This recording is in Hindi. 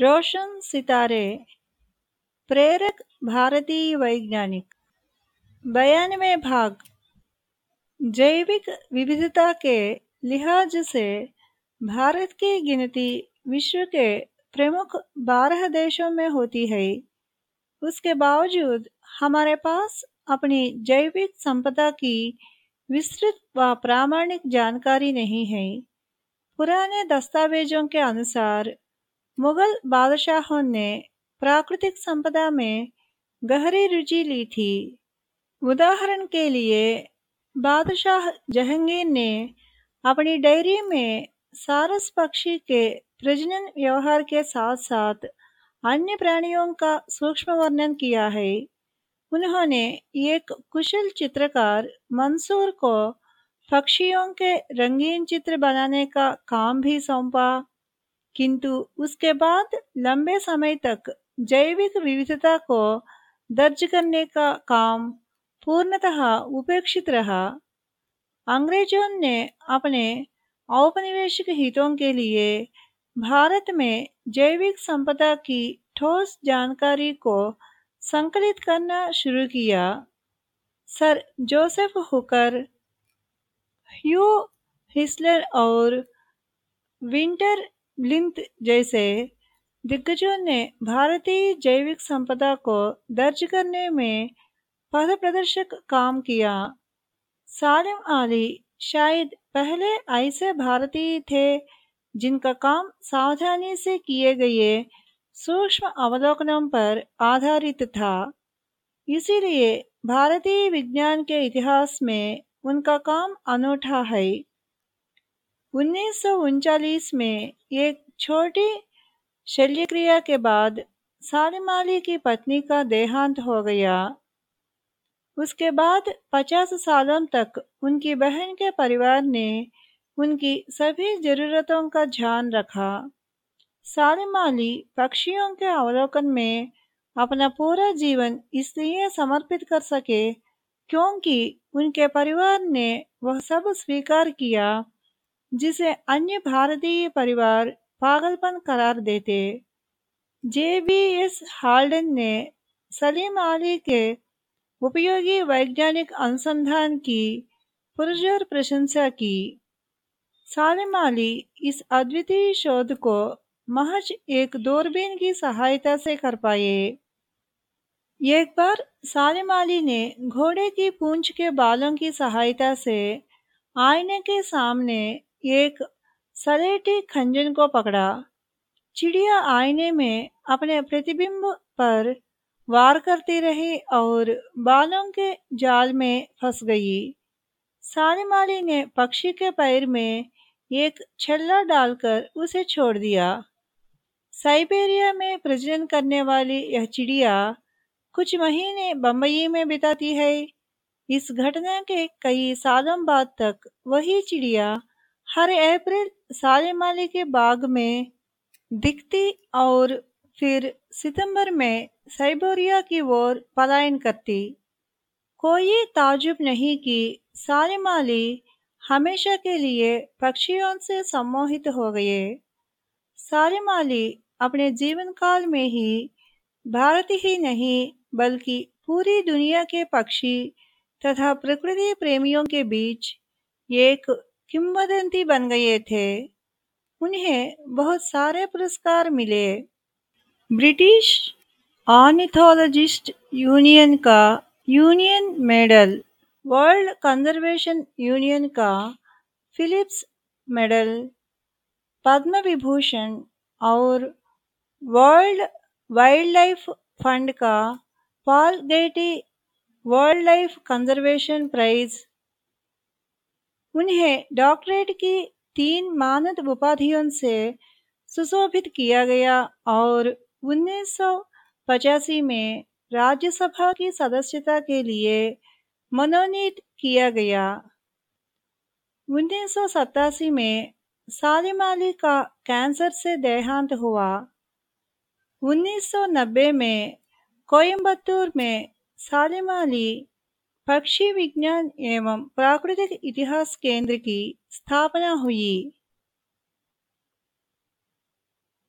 रोशन सितारे, प्रेरक भारतीय वैज्ञानिक, बयानवे भाग, जैविक विविधता के लिहाज से भारत की गिनती विश्व के प्रमुख बारह देशों में होती है। उसके बावजूद हमारे पास अपनी जैविक संपदा की विस्तृत व प्रामाणिक जानकारी नहीं है। पुराने दस्तावेजों के अनुसार मुगल बादशाहों ने प्राकृतिक संपदा में गहरी रुचि ली थी। उदाहरण के लिए, बादशाह जहांगीर ने अपनी डायरी में सारस पक्षी के प्रजनन व्यवहार के साथ साथ अन्य प्राणियों का सूक्ष्म वर्णन किया है। उन्होंने एक कुशल चित्रकार मंसूर को पक्षियों के रंगीन चित्र बनाने का काम भी सौंपा। किंतु उसके बाद लंबे समय तक जैविक विविधता को दर्ज करने का काम पूर्णतः उपेक्षित रहा। अंग्रेज़ों ने अपने औपनिवेशिक हितों के लिए भारत में जैविक संपदा की ठोस जानकारी को संकलित करना शुरू किया। Sir Joseph Hooker, Hugh Whistler और विंटर लिंथ जैसे दिग्गजों ने भारतीय जैविक संपदा को दर्ज करने में पथ प्रदर्शक काम किया। सालिम अली शायद पहले ऐसे भारतीय थे जिनका काम सावधानी से किए गए सूक्ष्म अवलोकनों पर आधारित था। इसीलिए भारतीय विज्ञान के इतिहास में उनका काम अनूठा है। उन्नीस में एक छोटी शल्यक्रिया के बाद सालिम अली की पत्नी का देहांत हो गया। उसके बाद पचास सालों तक उनकी बहन के परिवार ने उनकी सभी जरूरतों का ध्यान रखा। सालिम अली पक्षियों के अवलोकन में अपना पूरा जीवन इसलिए समर्पित कर सके क्योंकि उनके परिवार ने वह सब स्वीकार किया जिसे अन्य भारतीय परिवार पागलपन करार देते। जे बी एस हाल्डन ने सलीम अली के उपयोगी वैज्ञानिक अनुसंधान की पुरजोर प्रशंसा की। सालिम अली इस अद्वितीय शोध को महज एक दूरबीन की सहायता से कर पाए। एक बार सालिम अली ने घोड़े की पूंछ के बालों की सहायता से आईने के सामने एक सलेटी खंजन को पकड़ा। चिड़िया आईने में अपने प्रतिबिंब पर वार करती रही और बालों के जाल में फंस गई। सालिमाली ने पक्षी के पैर में एक छल्ला डालकर उसे छोड़ दिया। साइबेरिया में प्रजनन करने वाली यह चिड़िया कुछ महीने बम्बई में बिताती है। इस घटना के कई सालों बाद तक वही चिड़िया हर अप्रैल सालेमाली के बाग में दिखती और फिर सितंबर में साइबोरिया की ओर पलायन करती। कोई ताजुब नहीं कि सालिमाली हमेशा के लिए पक्षियों से सम्मोहित हो गए। सालिमाली अपने जीवन काल में ही भारत ही नहीं, बल्कि पूरी दुनिया के पक्षी तथा प्रकृति प्रेमियों के बीच एक किंवदंती बन गए थे। उन्हें बहुत सारे पुरस्कार मिले। ब्रिटिश ऑर्निथोलॉजिस्ट यूनियन का union medal world conservation union का फिलिप्स मेडल पद्म विभूषण और वर्ल्ड वाइल्ड लाइफ फंड का Paul Getty world life conservation prize उन्हें डॉक्टरेट की तीन मानद उपाधियों से सुशोभित किया गया और उन्नीस में राज्यसभा की सदस्यता के लिए मनोनीत किया गया। उन्नीस सौ सतासी में सालिम अली का कैंसर से देहांत हुआ। 1990 में कोयम्बतूर में सालिम अली पक्षी विज्ञान एवं प्राकृतिक इतिहास केंद्र की स्थापना हुई।